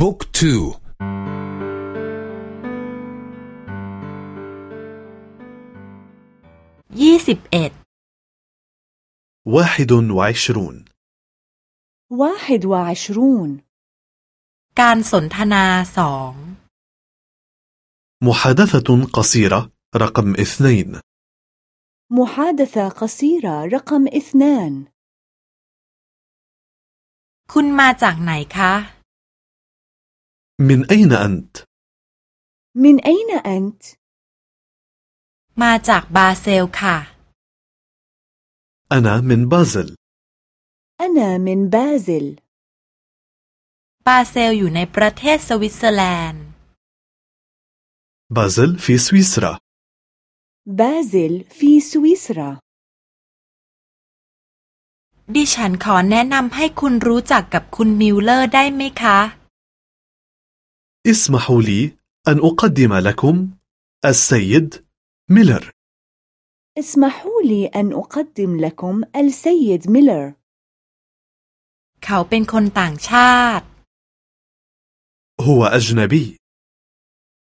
บุ๊กทูยี่สิบเอ็ด واحد وعشرون واحد وعشرون การสนทนาสอง محادثة قصيرة رقم اثنين محادثة قصيرة رقم اثنان คุณมาจากไหนคะ من أين أنت؟ من أين أنت؟ มาจากบาเซลค่ะ أنا من بازل أنا من بازل บาเซลอยู่ในประเทศสวิตเซอร์แลนด์ بازل في سويسرا بازل في سويسرا ดิฉันขอแนะนำให้คุณรู้จักกับคุณมิลเลอร์ได้ไหมคะ اسمحوا لي أن أقدم لكم السيد ميلر اسمحوا لي أن أقدم لكم السيد ميلر เขาเป็นคนต่างชาติ هو أجنبي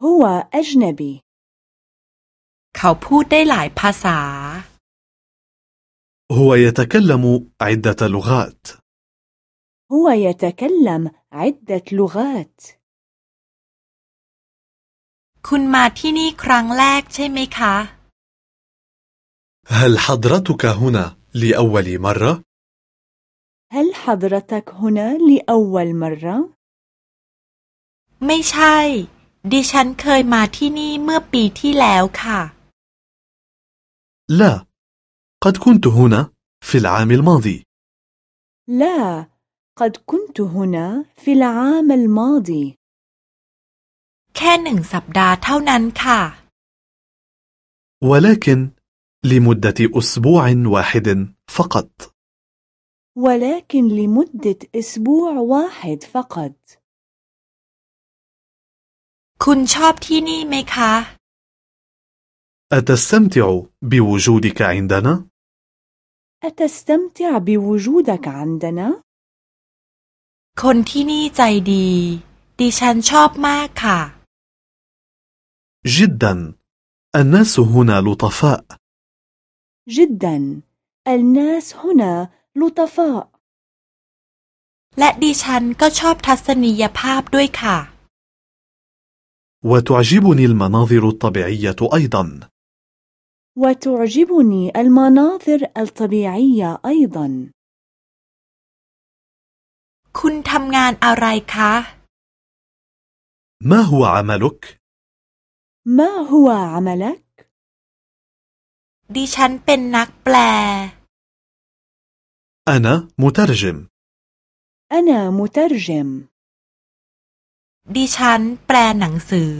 هو أجنبي เขาพูดได้หลายภาษา هو يتكلم عدة لغات هو يتكلم عدة لغات คุณมาที่นี่ครั้งแรกใช่ไหมคะ هل حضرتك هنا لأول مرة؟ هل حضرتك هنا لأول مرة؟ ไม่ใช่ ดิฉันเคยมาที่นี่เมื่อปีที่แล้วค่ะ لا قد كنت هنا في العام الماضي لا قد كنت هنا في العام الماضي แค่หนึ่งสัปดาห์เท่านั้นค่ะ ولكن لمدة أسبوع واحد فقط ولكن لمدة أسبوع واحد فقط คุณชอบที่นี่ไหมคะ أتستمتع بوجودك عندنا؟ أتستمتع بوجودك عندنا؟ คนที่นี่ใจดี ดิฉันชอบมากค่ะ جدا الناس هنا لطفاء جدا الناس هنا لطفاء และดิฉันก็ชอบทัศนียภาพด้วยค่ะ وتعجبني المناظر الطبيعية أيضا وتعجبني المناظر الطبيعية أيضا คุณทำงานอะไรคะ ما هو عملك؟ ما هو عملك؟ ดิฉันเป็นนักแปล أنا مترجم أنا مترجم ดิฉันแปลหนังสือ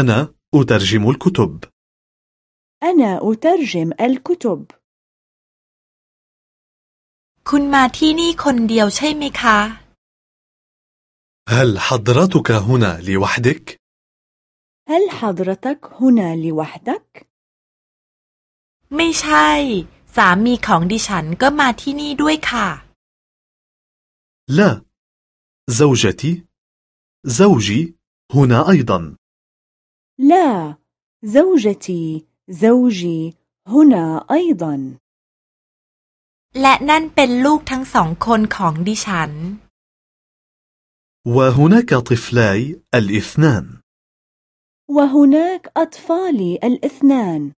أنا أترجم الكتب أنا أترجم الكتب คุณมาที่นี่คนเดียวใช่ไหมคะ هل حضرتك هنا لوحدك؟ هل حضرتك هنا لوحدك؟ ไม่ใช่ สามีของดิฉันก็มาที่นี่ด้วยค่ะ لا زوجتي زوجي هنا أيضا لا زوجتي زوجي هنا أيضا และนั่นเป็นลูกทั้งสองคนของดิฉัน وهناك طفلاي الاثنان وهناك أطفالي الاثنان.